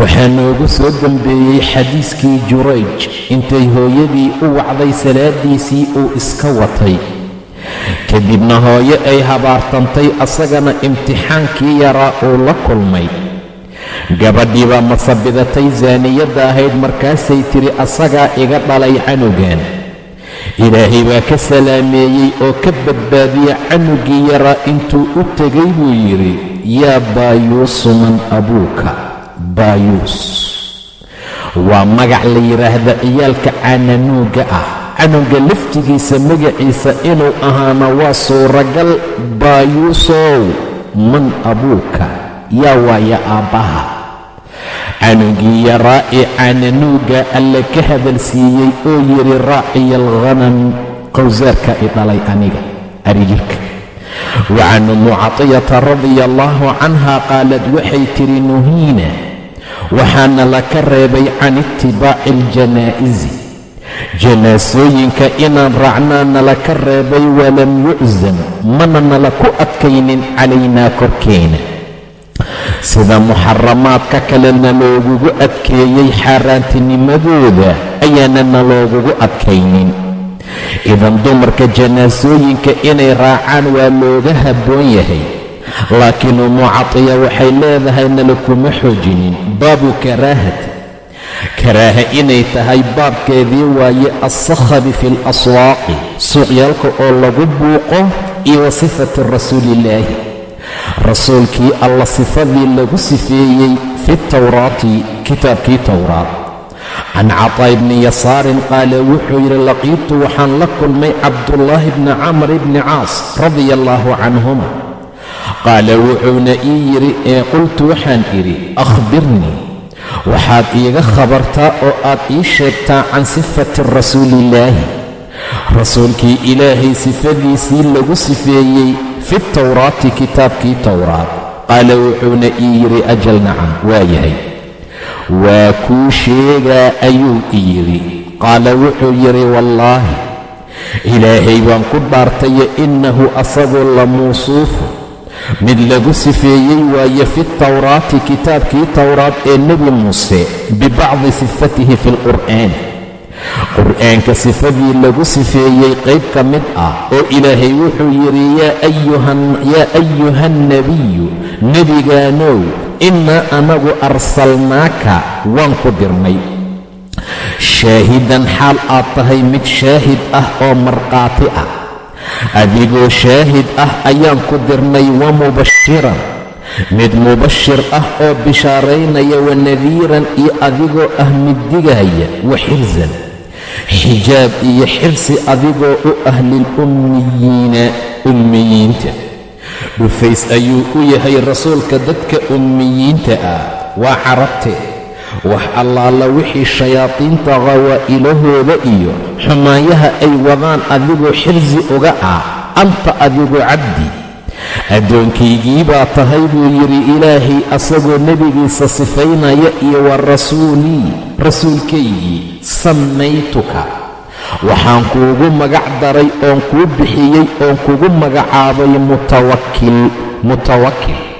waxaa noogu soo dembeeyey xadiiskii jurayj intay hooyadii u wacday salaadiisii uu iska watay. Kadibna hooyo ay habaartantay asagana imtixaankii yaraa uu la kulmay. Gabadhii baa masabidatay saaniyadda ahayd markaasay tidhi asagaa iga dhalay canugan ilaahay baa ka salaameeyey oo ka badbaadiyey canugii yaraa intuu u tegay buu yidhi yaa baayuusu man abuuka baayuus waa magac la yidhaahda ciyaalka cananuuga ah. Canuga laftigiisa magaciisa inuu ahaana waa suuragal baayuusow man abuuka. Yaa waaya aabbaha. Canugii yaraa ee cananuuga alle ka hadalsiiyey oo yidhi raaciya alghanam qowsaarka i dhalay aniga arigirka wa can ummu radia allaahu canha qaalad waxay tidhi nuhiina waxaana la ka reebay can itibaaci aljanaa'isi janaasooyinka inaan raacnaa nala ka reebay walam yuczam mana nala ku adkaynin calaynaa korkeena. Sida muxaramaadka kalena loogugu adkeeyey xaaraantinimadooda ayaana na loogugu adkaynin. Idan dumarka janaasooyinka inay raacaan waa looga habboon yahay laakiin umu waxay leedahay nala kuma xoojinin. Baabu karaahati. Karaaha inay tahay baabkeedii waaye alsakhabi fi alaswaaqi suuqyaalka oo lagu buuqo iyo sifati rasuuliillaahi rasuulkii alla sifadii lagu sifeeyey fi tawraati kitaabkii towraad can cataa bni yasaarin qaala wuxuu yidhi laqiitu waxaan la kulmay cabdullaahi bni camr bni caas radia allaahu canhuma qaala wuxuuna ii yidhi ee qultu waxaan idhi akhbirnii. Waxaad iiga khabartaa oo aad ii sheegtaa can sifati rasuuliillaahi rasuulkii ilaahay sifadiisii lagu sifeeyey fi tawraati kitaabkii towraad qaala wuxuuna ii yidhi ajal nacam waa yahay. Waa kuu sheegaa ayuu i yidhi. Qaala wuxuu yidhi wallaahi ilaahay baan ku dhaartaye innahu asagoo la muusuufu mid lagu sifeeyey waaye fi tawraati kitaabkii towraad ee nebi muuse bibacdi sifatihi fi lqur'aan qur'aanka sifadii lagu sifeeyey qayb ka mid ah oo ilaahay wuxuu yidhi yaa ayuha nnebiyu nebigaanow innaa anagu arsalnaaka waan ku dirnay. Shaahidan xaal aad tahay mid shaahid ah oo markhaati ah adigoo shaahid ah ayaan ku dirnay wa mubashiran. Mid mubashir ah oo bishaaraynaya wa nadiiran iyo adigoo ah mid digaya wa xirsan. Xijaab iyo xirsi adigoo u ah lilummiyiina ummiyiinta. Dhufays ayuu u yahay rasuulka dadka ummiyiinta ah. Waa carabte wax allaala wixii shayaadiinta qawaa'ilahooda iyo xumaayaha ay wadaan adigoo xirsi uga ah anta adigu cabdi. Addoonkaygii baa tahay buu yidhi ilaahay asagoo nebigiisa sifaynaya iyo wa rasuulii rasuulkaygii sammaytuka waxaan kuugu magac daray oon kuu bixiyey oon kugu magacaabay mutawakil mutawakil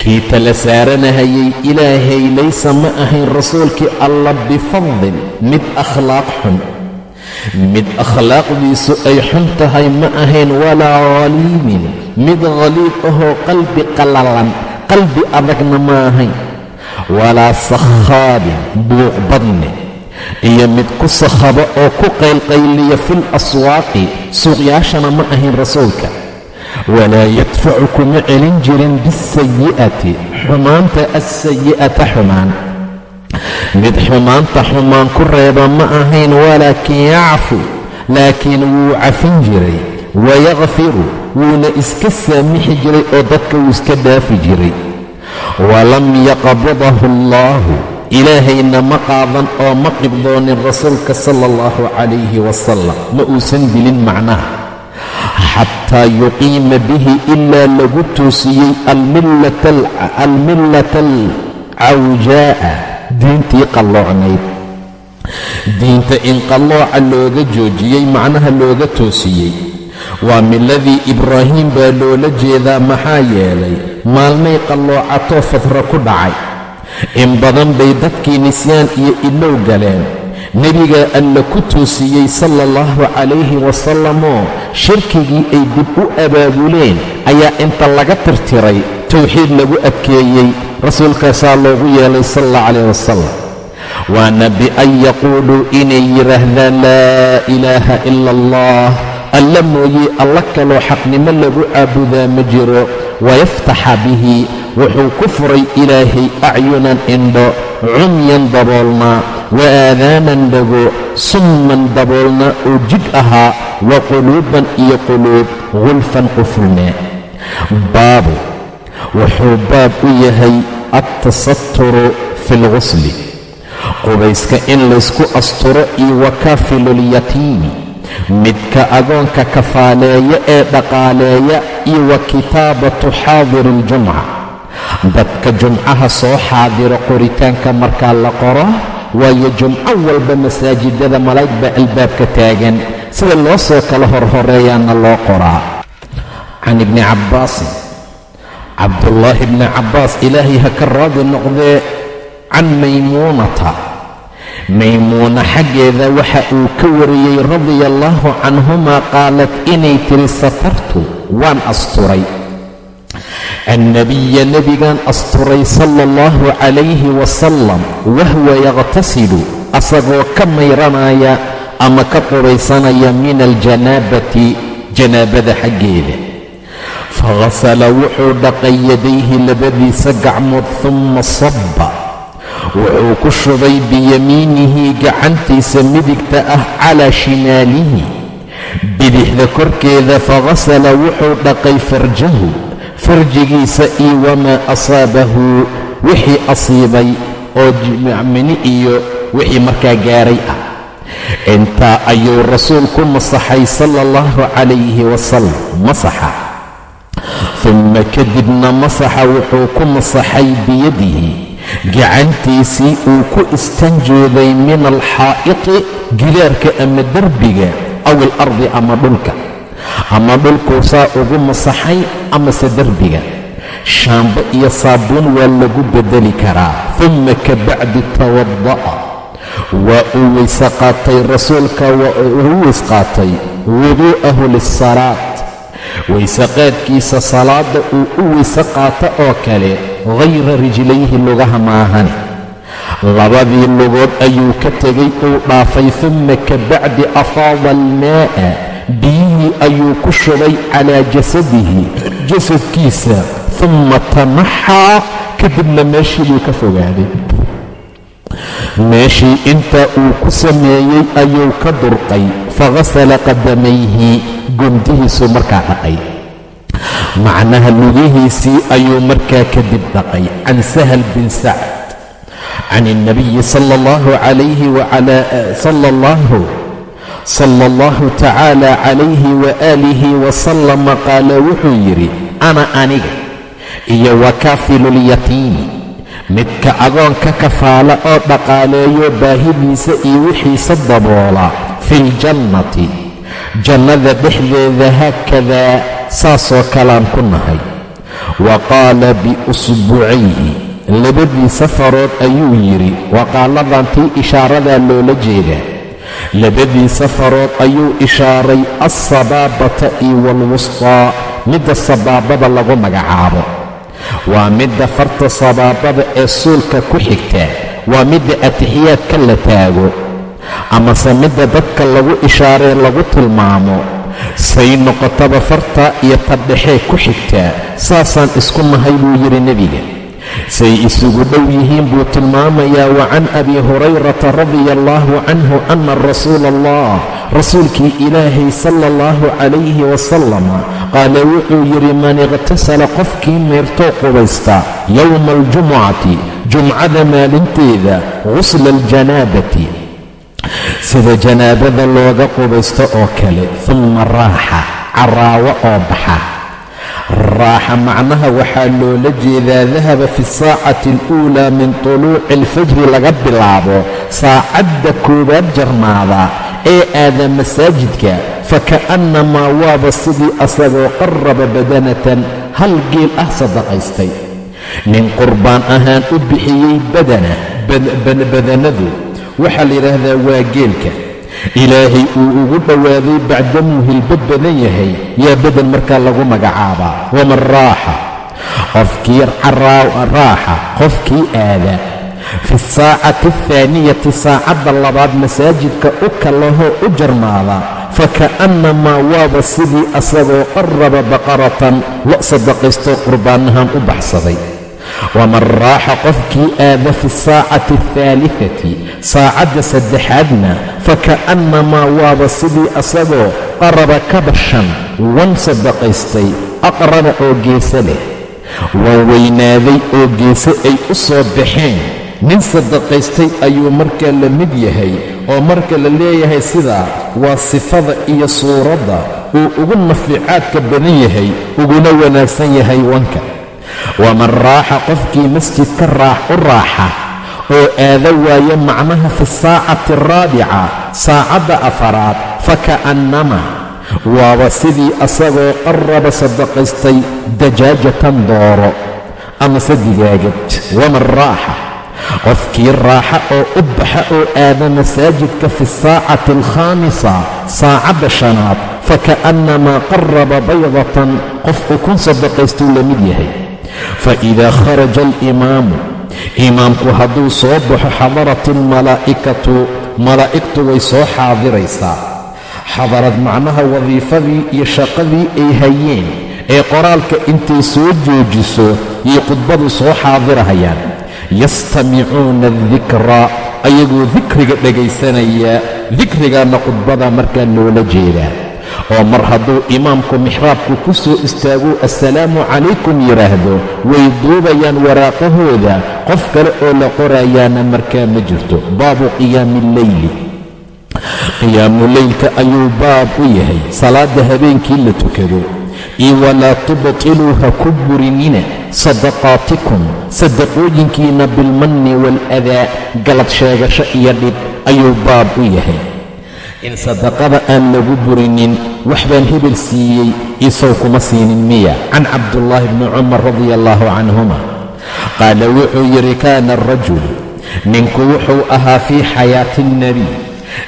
kii tala saaranahayay ilaahay laysa ma ahayn rasuulkii alla bifadlin mid akhlaaq xun. Mid akhlaaqdiisu ay xun tahay ma ahayn walaa khaliibin mid khaliib ahoo qalbi qallalan qalbi adagna ma ahayn. Walaa sakhaabin buuq badne. Iyo mid ku sakhaba oo ku qaylqayliya fil aswaaqi suuqyaashana ma ahayn rasuulka walaa yadfacu kuma celin jirin bisayi'ati xumaanta alsayi'ata xumaan mid xumaanta xumaan ku reeba ma ahayn walaakin yacfu laakiin wuu cafin jiray wayakfiru wuuna iska saamixi jiray oo dadka wuu iska dhaafi jiray walam yaqbadahu allaahu ilaahayna ma qaadan oo ma qibdoonin rasuulka sala allahu calayhi wasalam ma uusan dilin macnaha xataa yuqiima bihi ilaa lagu toosiyey almillata alcawjaa'a diintii qalloocnayd diinta in qallooca looga joojiyey macnaha looga toosiyey waa miladii ibraahiim baa loola jeedaa maxaa yeelay maalmay qalloocato fadra ku dhacay in badan bay dadkii nisyaan iyo ilow galeen nebigaa alla ku toosiyey sala allahu calayhi wasallamoo shirkigii ay dib u abaabuleen ayaa inta laga tirtiray towxiid lagu adkeeyey rasuulkaasaa loogu yeelay sala allah calayh wasalam waana bian yaquuluu inay yidhaahdaan laa ilaaha ila allah alla mooye alla kaloo xaqnimo lagu caabudaa ma jiro wayaftaxa bihi wuxuu ku furay ilaahay acyunan indho cumyan daboolna wa aadaanan dhago summan daboolna oo jig ahaa wa quluuban iyo quluub gulfan qufulne baabu wuxuu baab u yahay altasaturu fi lgusli qubayska in laysku asturo iyo wakaafilulyatiimi midka agoonka kafaaleeya ee dhaqaaleeya iyo wa kitaabatu xaadiri اljumca dadka jumcaha soo xaadiro qoritaanka markaa la qoro waayo jumco walba masaajidada malaa'ig baa albaabka taagan. Sida loo soo kala horhoreeyaana loo qoraa. Can ibni cabbaasin cabdullaahi bni cabbaas ilaahay ha ka raadi noqdee can maymuunata. Maymuuna xaggeeda waxa uu ka wariyey radia allaahu canhumaa qaalat inay tiri safartu waan asturay annabiya nebigaan asturay sala allahu calayhi wasalam wahwa yaqhtasilu asagoo ka mayranaya ama ka qubaysanaya min aljanaabati janaabada xaggeeda faghasala wuxuu dhaqay yadayhi labadiisa gacmood humma sabba wuxuu ku shubay biyamiinihi gacantiisa midigta ah calaa shimaalihi bidixda korkeeda faghasala wuxuu dhaqay farjahu farjigiisa iyo wamaa asaabahu wixii asiibay oo mini iyo wixii markaa gaaray ah. Intaa ayuu rasuulku masaxay sala allahu calayhi wasalam masaxa. Dumma kadibna masaxa wuxuu ku masaxay biyadihi. Gacantiisii uu ku istanjooday min alxaa'iti gidaarka ama derbiga aw alardi ama dhulka. Ama dhulkuu saa ugu masaxay amase derbiga shaambo iyo saabuun waa lagu beddeli karaa. Dumma ka bacdi tawada'a waa uu weyse qaatay rasuulka uu weys qaatay wuduu'ahu lilsalaat weyse qaadkiisa salaadda uu u weyse qaato oo kale hayra rijlayhi lugaha maahane labadii lugood ayuu ka tegay uu dhaafay. Dumma ka bacdi afaada almaa'a biyihii ayuu ku shubay calaa jasadihi. Jasadkiisa. Dumma tamaxaa kadibna meeshii buu ka fogaaday. Meeshii intaa uu ku sameeyey ayuu ka durqay. Faghasala qadamayhi gondihiisuu markaa dhaqay. Macnaha lugihiisii ayuu markaa kadib dhaqay. Can sahal bin sacd. Can اlnabiyi sala اllahu sala allahu tacaala calayhi waaalihi wasalama qaala wuxuu yidhi ana aniga iyo wakaafilulyatiimi midka agoonka kafaala oo dhaqaaleeyo baahidiisa iyo wixiisa daboola fi ljannati jannada dhexdeeda haakadaa saasoo kalaan ku nahay. Wa qaala biusbucayhi labadiisa farood ayuu yidhi waqaaladan tii ishaaradaa loola jeedaa labadiisa farood ayuu ishaaray alsabaabata iyo waalwustaa midda sabaabada lagu magacaabo waa midda farta sabaabada ee suulka ku xigta waa midda atixiyaadka la taago amase midda dadka lagu ishaaree lagu tilmaamo say noqotaba farta iyo tadhexee ku xigtaa saasaan isku nahay buu yidhi nebiga say isugu dhow yihiin buu tilmaamayaa wa can abi hurayrata radia allaahu canhu ana rasuula allah rasuulkii ilaahay sala allahu calayhi wasalam qaala wuxuu yidhi man iqhtasala qofkii meertoo qubaysta yowma aljumucati jumcada maalinteeda ghusla aljanaabati sida janaabada looga qubaysto oo kale humma raaxa caraawo oo baxa raaxa macnaha waxaa loola jeedaa dahaba fi saacati aluulaa min tuluuci alfajri laga bilaabo saacadda koowaad jarmaada ee aada masaajidka faka'annamaa waaba sidii asagoo qarraba badanatan hal geel ah sadaqaystay. Nin qurbaan ahaan u bixiyey badana badanadu waxaa la yidhaahdaa waa geelka ilaahay uu ugu dhowaaday bacdamuu hilbad badan yahay. Yaa badan markaa lagu magacaabaa. Waman raaxa? Qofkii raaxa. Qofkii aada. Fi saacati alhaaniyati saacadda labaad masaajidka u kalahoo u jarmaada. Faka'annamaa waaba sidii asagoo qarraba baqaratan lo' sadaqaystoo qurbaanahan u baxsaday waman raaxa qofkii aada fi saacati alhaalifati saacadda saddexaadna faka'annamaa waaba sidii asagoo qaraba kabashan wan sadaqaystay aqrana oo geese leh waa weynaaday oo geese ay u soo baxeen nin sadaqaystay ayuu markaa la mid yahay oo marka la leeyahay sidaa waa sifada iyo suuradda uu ugu nafiicaadka badan yahay uguna wanaagsan yahay wanka waman raaxa qofkii masjidka raax u raaxa oo aada waayo macnaha fi saacati alraabica saacadda afaraad faka'annama waaba sidii asagoo qarraba sadaqaystay dajaajatan dooro amase digaagad. Waman raaxa qofkii raaxa oo u baxa oo aada masaajidka fi saacati alkhaamisa saacadda shanaad faka'annamaa qarraba baydatan qof ukun sadaqaystuu la mid yahay faidaa kharaja alimaamu imaamku hadduu soo baxo xadarat almalaa'ikatu malaa'igtu way soo xaadiraysaa xadarad macnaha wadiifadii iyo shaqadii ay hayeen ee qoraalka intay soo joojiso yay khudbadu soo xaadirahayaan yastamicuuna adikra ayagoo dikriga dhegaysanaya dikrigaana khudbada markaa loola jeedaa oo mar hadduu imaamku mixraabku ku soo istaago assalaamu calaykum yidhaahdo way duubayaan waraaqahooda. Qof kale oo la qorayaana markaa ma jirto. Baabu qiyaami alleyli qiyaamu leylka ayuu baab u yahay. Salaadda habeenkii la tukado. Iyo walaa tubtiluu ha ku burinina. Sadaqaatikum. Sadaqooyinkiina bilmanni waaladaa galad sheegasho iyo dhib ayuu baab u yahay in sadaqada aan lagu burinin wax baan hebel siiyey isow kuma siinin miya. Can cabdullaahi bni cumar radia allaahu canhuma qaala wuxuu yidhi kaana arajulu ninku wuxuu ahaa fii xayaati alnebiy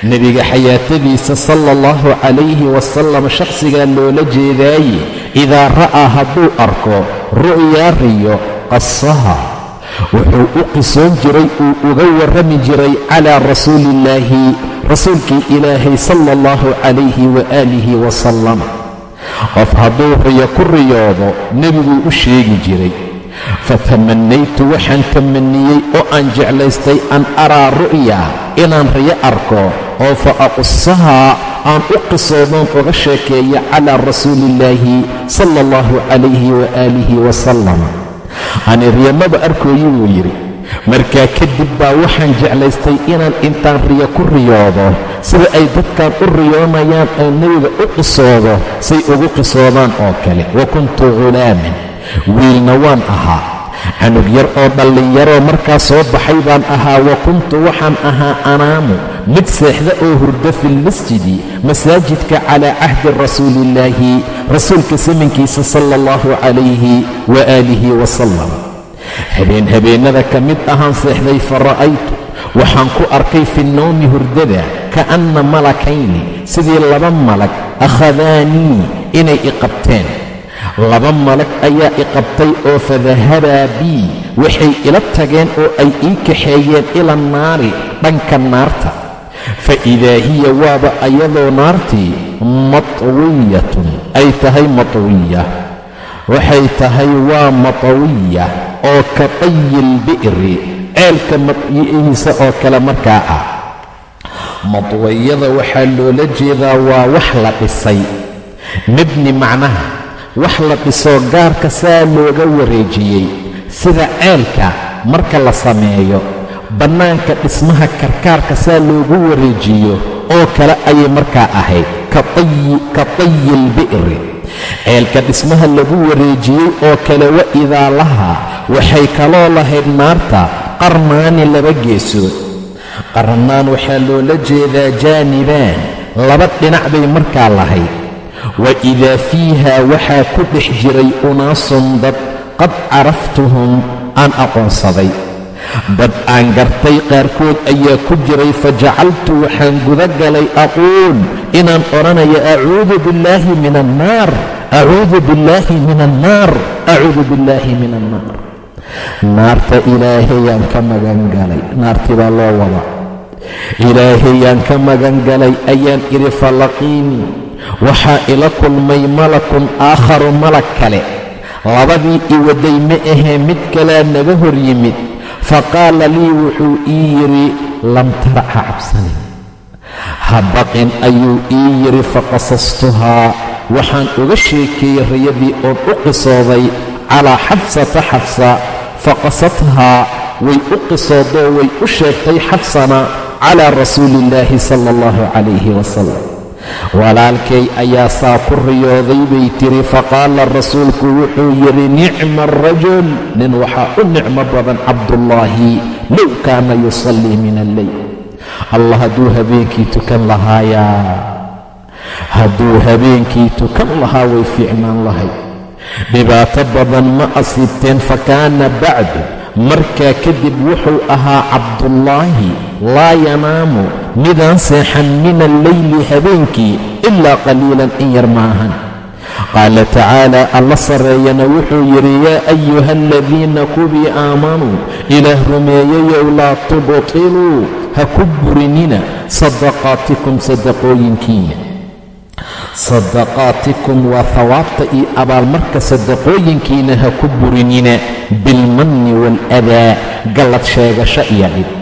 nebiga xayaatadiisa sala allahu calayhi wasalam shakhsigaa loola jeedaaye idaa ra'aa hadduu arko ru'yaa riyo qasaha wuxuu u qisoon jiray uu uga warrami jiray calaa rasuuliillaahi rasuulkii ilaahay sala allahu calayhi waaalihi wasalam qof hadduu riyo ku riyoodo nebiguu u sheegi jiray fatamannaytu waxaan tamaniyey oo aan jeclaystay an araa ru'ya inaan riyo arko oo fa aqusahaa aan u qisoodoon uga sheekeeya calaa rasuuliillaahi sala allahu calayhi waaalihi wasalam ani riyo maba arkooyi wuu yidhi markaa kadib baa waxaan jeclaystay inaan intaan riyo ku riyoodo sida ay dadkan u riyoonayaan ay nebiga u qisoodo say ugu qisoodaan oo kale. Wa kuntu ghulaaman. Wiilna waan ahaa canug yar oo dhallinyaroo markaa soo baxay baan ahaa wa kuntu waxaan ahaa anaamu mid seexda oo hurdo filmasjidi masaajidka calaa cahdi rasuuliillaahi rasuulka samankiisa sala allahu calayhi waaalihi wasalam habeen habeennada ka mid ahaan seexday fa ra'aytu waxaan ku arkay fi nowmi hurdada ka'anna malakayni sidii laba malag akhadaanii inay i qabteen. Laba malag ayaa i qabtay oo fadahabaa bii waxay ila tageen oo ay ii kaxeeyeen ila annaari dhanka naarta fa idaa hiya waaba ayadoo naartii matwiyatun. Ay tahay matwiya. Waxay tahay waa matawiya oo ka tayi lbi'ri ceelka madyihiisa oo kale markaa ah. Madwayada waxaa loola jeedaa waa wax la dhisay. Mibni macnaha wax la dhisoo gaarka saa looga wareejiyey. Sida ceelka marka la sameeyo bannaanka dhismaha karkaarka saa loogu wareejiyo oo kale ayay markaa ahayd ka tayi lbi'ri ceelka dhismaha lagu wareejiyey oo kale wa idaa lahaa waxay kaloo lahayd naarta qarnaani laba geesood. Qarnaan waxaa loola jeedaa jaanibaan laba dhinac bay markaa lahayd. Wa idaa fiiha waxaa ku dhex jiray unaasun dad qad caraftuhum aan aqoonsaday dad aan gartay qaarkood ayaa ku jiray fa jacaltu waxaan guda galay aquul inaan odhanayo acuudu billaahi min annaar acuudu billaahi min annaar acuudu billaahi min annaar naarta ilaahayaan ka magan galay naartii baa loo wada ilaahayaan ka magan galay ayaan idhi falaqiinii waxaa ila kulmay malakun aakharu malag kale. Labadii i waday ma ahee mid kalea naga hor yimid faqaala lii wuxuu ii yidhi lam tara ha cabsanin ha baqin ayuu ii yidhi faqasastuhaa. Waxaan uga sheekeeyey rayadii oon u qisooday calaa xafsata xafsa. Faqasadhaa way u qisoodoo way u sheegtay xafsana calaa rasuuli illaahi sala allahu calayhi wasalam walaalkay ayaa saa ku riyooday bay tiri faqaala rasuulku wuxuu yidhi nicma arajul nin waxaa u nicmo badan cabdullaahi low kaana yusallii min alleyl allah hadduu habeenkii tukan lahaayaa. Hadduu habeenkii tukan lahaa way fiicnaan lahay dhibaato badan ma asiibteen fa kaana bacdu. Markaa kadib wuxuu ahaa cabdullaahi laa yanaamu midaan seexan min alleyli habeenkii ilaa qaliilan in yar maahan qaala tacaala alla sarreeyana wuxuu yidhi yaa ayuha aladiina kuwii aamanuu ilaah rumeeyayow laa tubtiluu ha ku burinina sadaqaatikum sadaqooyinkiina sadaqaatikum waa hawaabta iyo abaalmarka sadaqooyinkiina ha ku burinina bilmanni waaladaa gallad sheegasho iyo dhib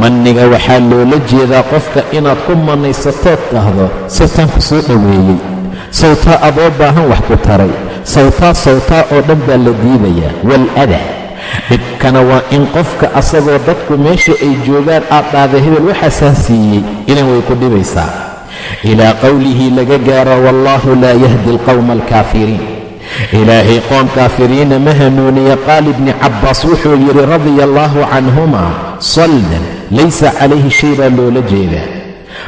manniga waxaa loola jeedaa qofka inaad ku mannaysatood dhahdo sawtaan ku soo dhoweeyey sawtaa adoo baahan wax ku taray. Sawtaa sawtaa oo dhan baa la diidayaa. Waaladaa dhibkana waa in qofka asagoo dadku meesha ay joogaan aad dhahda hebel waxaasaan siiyey ilan way ku dhibaysaa. Ilaa qowlihi laga gaaro wallaahu laa yahdi alqowma alkaafiriin ilaahay qoom kaafiriina ma hanuuniya. Qaal ibni cabbaas wuxuu yidhi radia allaahu canhuma saldan laysa calayhi shay baa loola jeedaa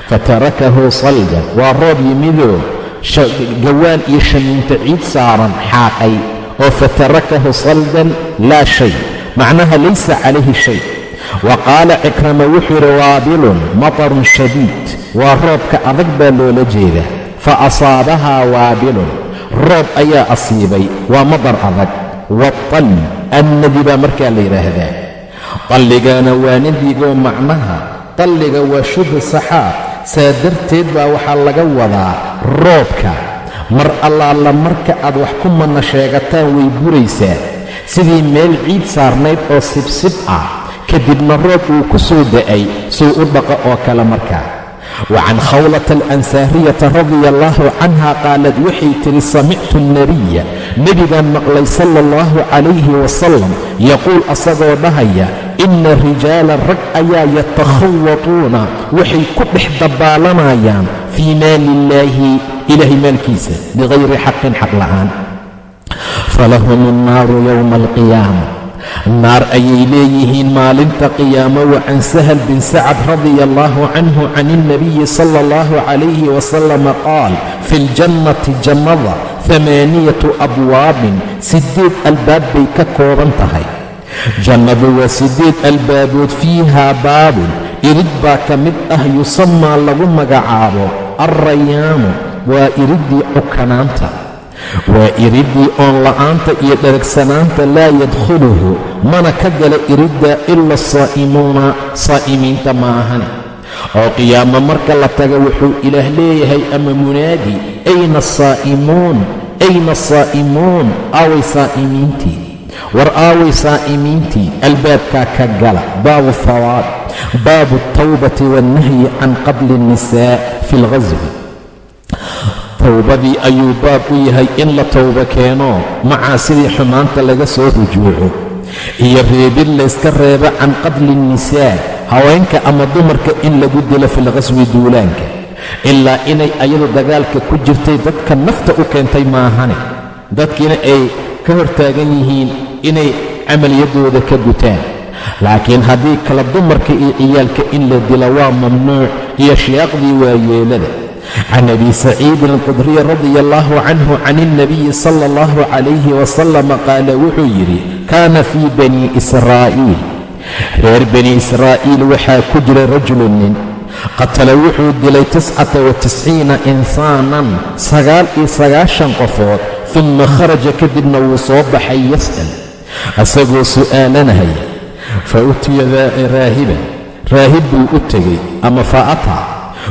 fatarakahu saldan waa roob yimidoo gawaan iyo shamiinta ciid saaran xaaqay oo fatarakahu saldan laa shay macnaha laysa calayhi shay wa qaala cikrama wuxuu yidhi waabilun matarun shadiid waa roobka adag baa loola jeedaa fa asaabahaa waabilun roob ayaa asiibay waa madar adag waatalli annadi baa markaa la yidhaahdaa talligana waa nadigoo macnaha. Talliga waa shubhu saxaab saa darteed baa waxaa laga wadaa roobka. Mar allaala marka aad wax ku manna sheegataan way buraysaa. Sidii meel ciid saarnayd oo sibsib ah kadibna roob uu ku soo da'ay suu u dhaqo oo kale markaa wa can khawlata alansaariyata radia allaahu canha qaalad waxay tidhi samictu alnebiya nebigaan maqlay sala allahu calayhi wasalam yaquul asagoo dhahaya inna rijaalan rag ayaa yatakhawatuuna waxay ku dhex dabaalanayaan fii maali illaahi ilaahay maalkiisa bikayri xaqin xaq la'aan. Falahum annaaru yowma alqiyaama naar ayay leeyihiin maalinta qiyaamo wa can sahal bin sacad radia allaahu canhu can ilnabiyi sala allahu calayhi wasalama qaal fi ljannati jannada amaaniyatu abwaabin. Siddeed albaab bay ka kooban tahay. Jannadu waa siddeed albaabood fiihaa baabun. Irid baa ka mid ah yusamaa lagu magacaabo alrayaanu waa iriddii cukanaanta waa iriddii oon la'aanta iyo dharagsanaanta laa yadkhuluhu mana ka gala iridda ila saa'imuuna saa'imiinta ma ahan oo qiyaamo marka la taga wuxuu ilaah leeyahay ama munaadi ayna saa'imuun ayna saa'imuun aaway saa'imiintii? War aaway saa'imiintii? Albaabkaa ka gala baabu hawaab baabu altawbati waannahyi can qabli annisaa fi alghaswi towbadii ayuu baab u yahay in la towbo keeno macaasidii xumaanta laga soo rujuuco iyo reebid layska reebo can qatli الnisaa haweenka ama dumarka in lagu dilo fi lqaswi duulaanka. Ilaa inay ayadu dagaalka ku jirtay dadka nafta u keentay maahane. Dadkiina ay ka hortaagan yihiin inay camaliyadooda ka gutaan. Laakiin haddii kala dumarka iyo ciyaalka in la dilo waa mamnuuc iyo shiyaaqdii waayeelada can abi saciidin alqudriy radia allahu canhu can ilnabiyi sala allahu calayhi wasalama qaala wuxuu yidhi kaana fii bani israa'iil reer bani israa'iil waxaa ku jiray rajulu nin qatala wuxuu dilay tiscata wa tisciina insaanan sagaal iyo sagaashan qofood dumma kharaja kadibna wuu soo baxay yas'al asagoo su'aalanahaya fa utiya raahiban raahib buu u tegey ama fa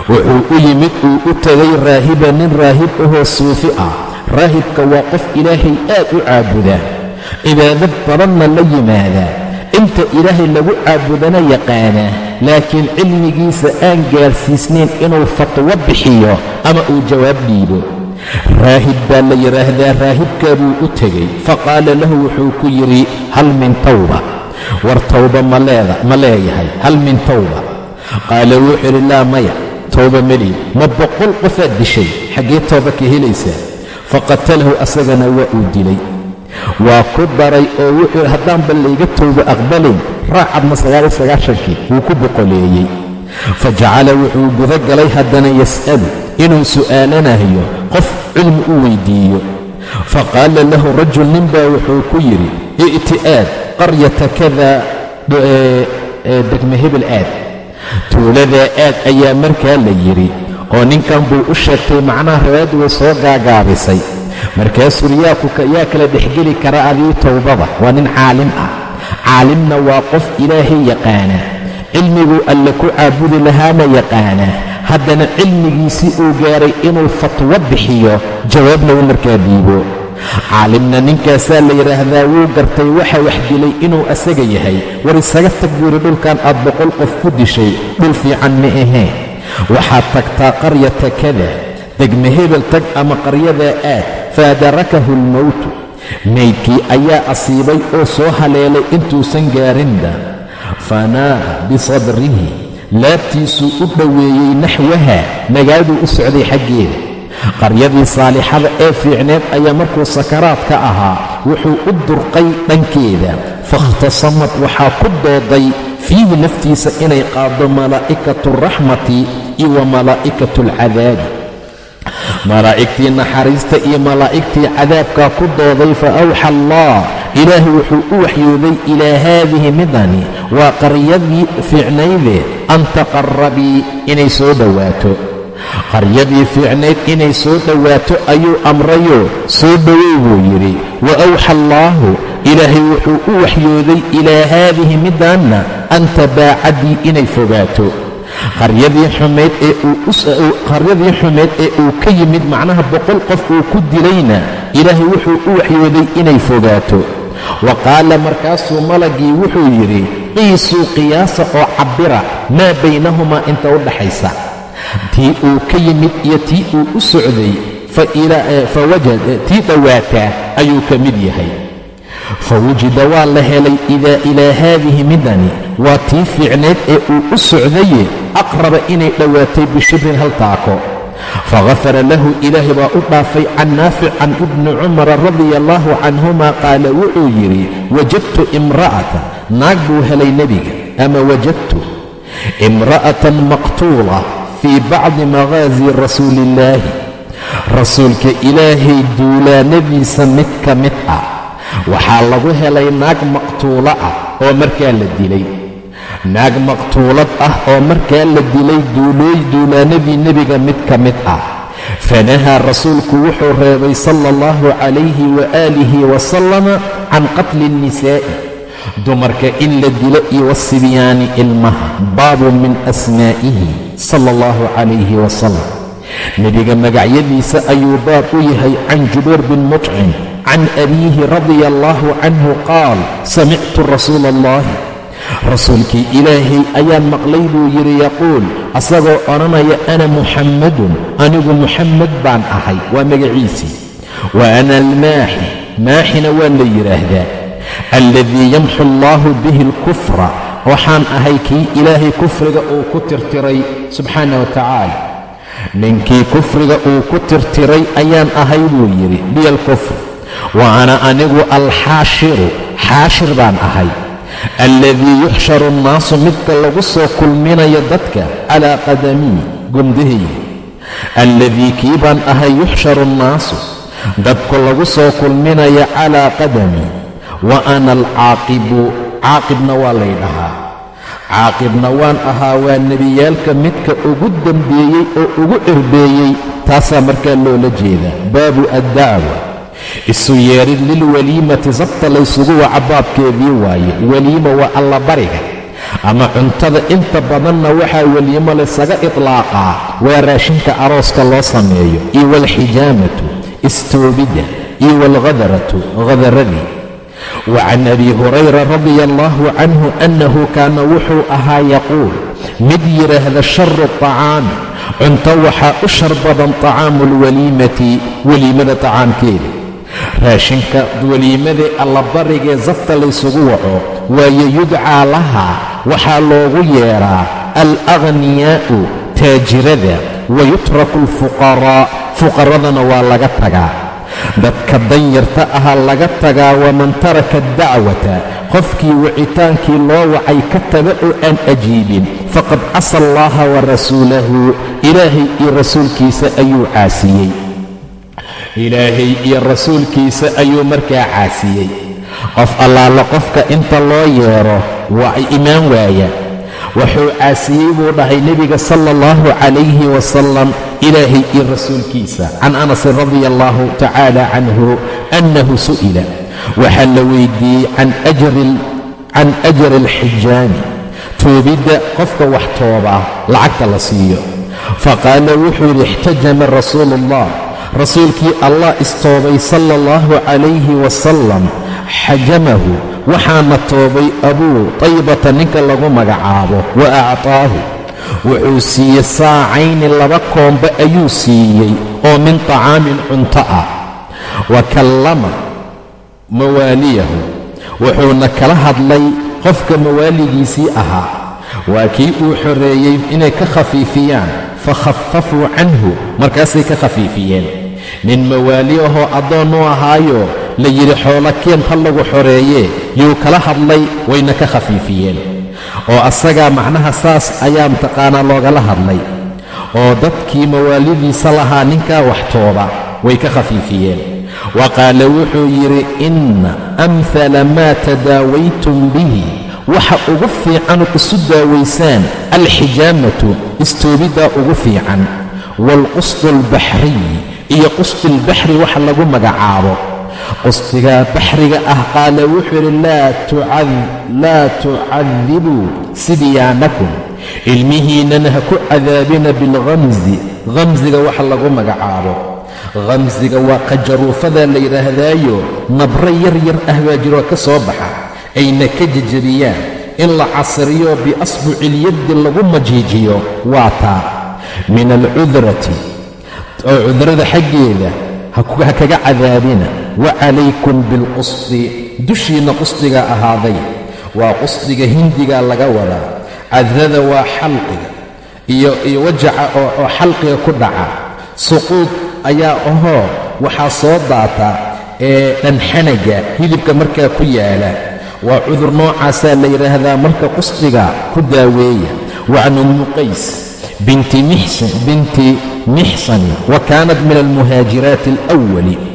wuxuu u yimid uu u tegay raahiba nin raahib ahoo suufi ah. Raahibka waa qof ilaahay aad u caabudaa cibaado badanna la yimaadaa inta ilaahay lagu caabudana yaqaanaa laakiin cilmigiisa aan gaarsiisnayn inuu fatwo bixiyo ama uu jawaab dhiibo. Raahib baa la yidhaahdaa raahibkaa buu u tegey faqaala lahu wuxuu ku yidhi hal min tawba. War tawba ma leeyahay. Hal min tawba. Qaala wuxuu yidhi laa maya towba meli ma boqol qofaad dishay xaggee tooba ka helaysaa faqatalahu asagana waa uu dilay. Waa ku daray oo wuxuu haddaanba layga towba aqbalayn raacadna sagaaliyo sagaashankii wuu ku boqoleeyey. Fa jacala wuxuu guda galay haddana yas'alu inuu su'aalanayo qof cilmi u weyddiiyo faqaala lahu rajul ninbaa wuxuu ku yidhi i'ti aad qaryata kada degme hebel aad tuuladaa aad ayaa markaa la yidhi oo ninkan buu u sheegtay macnaha riwaayaddu way soo gaagaabisay. Markaasuu yaa kala dhexgeli kara adii towbada waa nin caalim ah. Caalimna waa qof ilaahay yaqaana. Cilmiguu alle ku caabudi lahaana yaqaana. Haddana cilmigiisii uu gaaray inuu fatwo bixiyo jawaabna uu markaa dhiibo caalimna ninkaasaa la yidhaahdaa wuu gartay waxa wax dilay inuu asaga yahay. War isaga tag buuri dhulkan aad boqol qof ku dishay dhul fiican ma ahee. Waxaad tagtaa qaryata kada degme hebel tag ama qaryadaa aad faadarakahu almowtu. Maydkii ayaa asiibay oo soo haleelay intuusan gaarinba. Fanaaha bisadrihi laabtiisuu u dhoweeyey naxwaha magaaladuu u socday xaggeeda qaryadii saalixada ee fiicneed ayaa markuu sakaraadka ahaa wuxuu u durqay dhankeeda. Faاkhtasamad waxaa ku dooday fiihi naftiisa inay qaaddo malaa'ikatu araxmati iyo wa malaa'ikatu alcadaabi malaa'igtii naxariista iyo malaa'igtii cadaabkaa ku dooday fa awxa allah ilaahay wuxuu u waxyooday ilaa haadihi midani waa qaryadii fiicnayde an taqarrabii inay soo dhowaato qaryadii fiicnayd inay soo dhowaato ayuu amrayo soo dhowow buu yidhi. Wa awxa allaahu ilaahay wuxuu u waxyooday ilaa haadihi midaanna an tabaacadii inay fogaato. Qaryadii xumayd ee uu ka yimid macnaha boqol qof uu ku dilayna ilaahay wuxuu u waxyooday inay fogaato. Wa qaala markaasuu malagii wuxuu yidhi qiisuu qiyaasa oo cabbira maa baynahumaa inta u dhaxaysa tii uu ka yimid iyo tii uu u socday tii dhowaataa ayuu ka mid yahay. Fa wujida waa la helay idaa ilaa haadihi midani waa tii fiicnayd ee uu u socdaye aqraba inay dhowaatay bishibrin hal taako. Faghafara lahu ilaahay baa u dhaafay can naafic can ibni cumara radia allaahu canhuma qaala wuxuu yidhi wajadtu imra'ata naag buu helay nebiga ama wajadtu imra'atan maqtuula fii bacdi maqaasi rasuuli illaahi rasuulka ilaahay duulaanadiisa mid ka mid ah waxaa lagu helay naag maqtuulo ah oo markaa la dilay naag maqtuulad ah oo markaa la dilay duulooy duulaanadii nebiga mid ka mid ah fanahaa rasuulku wuxuu reebay sala allahu calayhi waaalihi wasalama can qatli innisaa'i dumarka in la dilo iyo wasibyaani ilmaha baabu min asmaa'ihi sala allahu calayhi wasalam nebiga magacyadiisa ayuu baab u yahay can jubayr bin mutcim can abiihi radia allaahu canhu qaal samictu rasuula allahi rasuulkii ilaahay ayaan maqlay buu yidhi yaquul asagoo odhanaya ana muxammadun anigu muxammed baan ahay waa magaciisii wa ana almaaxi maaxina waa la yidhaahdaa alladii yamxu allaahu bihi alkufra waxaan ahay kii ilaahay kufriga uu ku tirtiray subxaana wa tacaala ninkii kufriga uu ku tirtiray ayaan ahay buu yidhi biya alkufr wa ana anigu alxaashiru xaashir baan ahay alladii yuxsharu annaasu midka lagu soo kulminayo dadka calaa qadamii gundahayga alladii kii baan ahay yuxsharu annaasu dadku lagu soo kulminaya calaa qadamii wa ana alcaaqibu caaqibna waa laydhahaa caaqibna waan ahaa waa nebiyaalka midka ugu dembeeyey oo ugu cirbeeyey. Taasaa markaa loola jeeda baabu addacwa isu yeedhin lilwaliimati sabta laysugu waca baabkeedii waaye. Weliima waa allabariga ama cuntada inta badanna waxaa weliimo laysaga itlaaqaa waa raashinka arooska loo sameeyo. Iyo waalxijaamatu istoobidda iyo waalghadaratu hadaradii wa can abi hurayra radia allaahu canhu annahu kaana wuxuu ahaa yaquul mid yidhaahda sharu tacaami cunto waxaa u shar badan tacaamu alwaliimati weliimada tacaamkeeda raashinka weliimadee allabarigee safta laysugu waco waayo yudcaa lahaa waxaa loogu yeedhaa alaghniyaa'u taajirada wa yutraku alfuqaraa fuqaradana waa laga tagaa dadka danyarta ahaa laga tagaa waman taraka addacwata qofkii wicitaankii loo wacay ka taga oo aan ajiibin. Faqad casa allaha wa rasuulahu. Ilaahay iyo rasuulkiisa ayuu caasiyey. Ilaahay iyo rasuulkiisa ayuu markaa caasiyey. Qof allaala qofka inta loo yeedho waa imaan waaya. Wuxuu caasiyey buu dhahay nebiga sala allahu calayhi wasalam ilaahay iyo rasuulkiisa can anasin radia allahu tacaala canhu annahu su'ila waxaa la weydiiyey can ajri alxijaami toobidda qofka wax toobaa lacagta la siiyo faqaala wuxuu yidhi ixtajama rasuulu allah rasuulkii allah istoobay sala allahu calayhi wasalam xajamahu waxaana toobay abuu taybata ninka lagu magacaabo wa actaahu wuxuu siiyey saacayni laba koomba ayuu siiyey oo min tacaamin cunto ah. Wa kallama mawaaliyahu. Wuxuuna kala hadlay qofka mawaaligiisii ahaa. Waa kii uu xoreeyey inay ka khafiifiyaan. Fa khafafuu canhu. Markaasay ka khafiifiyeen. Nin mawaali ahoo addoon u ahaayo la yidhi xoolo keen ha lagu xoreeyee. Yuu kala hadlay wayna ka khafiifiyeen oo asagaa macnaha saas ayaa mataqaanaa loogala hadlay oo dadkii mawaalidiisa lahaa ninkaa wax tooba way ka khafiifiyeen. Wa qaala wuxuu yidhi inna amhala maa tadaawaytum bihi. Waxa ugu fiicanood isu daawaysaan alxijaamatu istoobiddaa ugu fiican. Waalqusdu albaxriy iyo qusdulbaxri waxa lagu magacaabo qusdigaa baxriga ah qaala wuxuu yidhi laa tucadibuu sibyaanakum ilmihiinnana ha ku cadaabina bilkhamsi khamsiga waxa lagu magacaabo. Khamsiga waa qajaruufada la yidhaahdaayo. Nabro yar yar ah baa jiroo ka soo baxa. Ayna ka jejebiyaan in la casriyo biasbucilyaddi lagu majiijiyo. Waa taa. Min alcudrati. Oo cudrada xaggeeda ha kaga cadaabina wa calaykum bilqusdi dushiinna qusdigaa ahaaday. Waa qusdiga hindigaa laga wadaa. Cadrada waa xalqiga. Iyo wajaca oo xalqiga ku dhaca. Suquud ayaa ahoo waxaa soo daata ee dhanxanaga hilibka markaa ku yaalla. Waa cudur noocaasaa la yidhaahdaa marka qusdiga ku daaweeya. Wa can ummu qays binti mixsani wa kaanat min almuhaajiraati alawali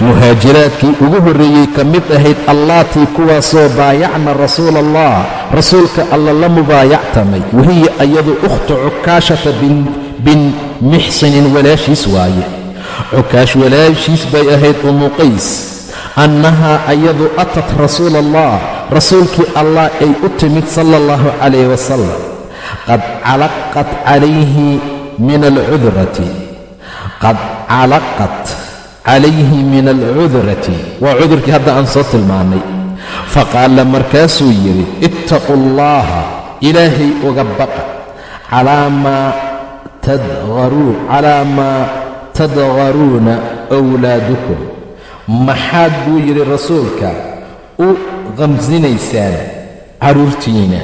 muhaajiraadkii ugu horreeyey ka mid ahayd allaatii kuwaasoo baayacna rasuula allah rasuulka alla la mubaayactamay wahiya ayadu ukhtu cukaashata bin mixsinin walaashiis waaye. Cukaash walaashiis bay ahayd ummu qays. Annahaa ayadu atat rasuula allah rasuulkii allah ay u timid sala allahu calayh wasalam qad calaqat calayhi min alcudrati. Qad calaqat calayhi min alcudrati waa cudurkii hadda aan soo tilmaannay faqaala markaasuu yidhi ittaquu allaha ilaahay uga baqa calaa maa tadharuuna wlaadukum maxaad buu yidhi rasuulka u qamsinaysaan carruurtiina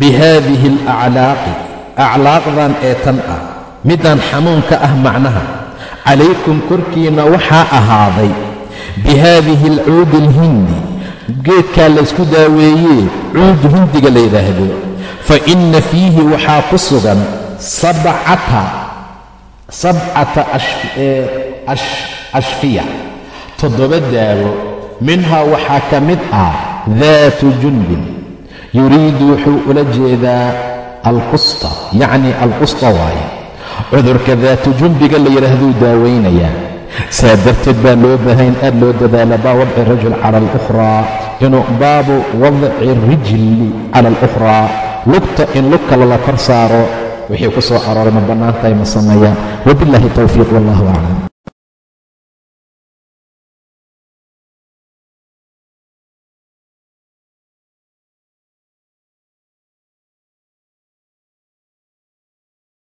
bi haadihi alaclaaqi aclaaqdan ee tan ah midaan xanuunka ah macnaha calaykum korkiinna waxaa ahaaday bi haadihi alcuudi alhindi geedkaa laysku daaweeyee cuud hindiga la yidhaahdo. Fa inna fiihi waxaa ku sugan sabcata sabcata ashfiya toddoba daawo. Minhaa waxaa ka mid ah daatu junbin yuriidu wuxuu ula jeedaa alqusta yacni alqusta waaye cudurka daatu junbiga la yidhaahduu daawaynayaa saa darteed baa loo baahayn aad loo dadaala baa wadci rajul cala alukhraa inuu baabu wadci rijli cala alukhraa lugta in lug kale la kor saaro wixii ku soo arooray ma bannaan tahay ma sameeyaan wabiاllahi towfiiq wallahu aclam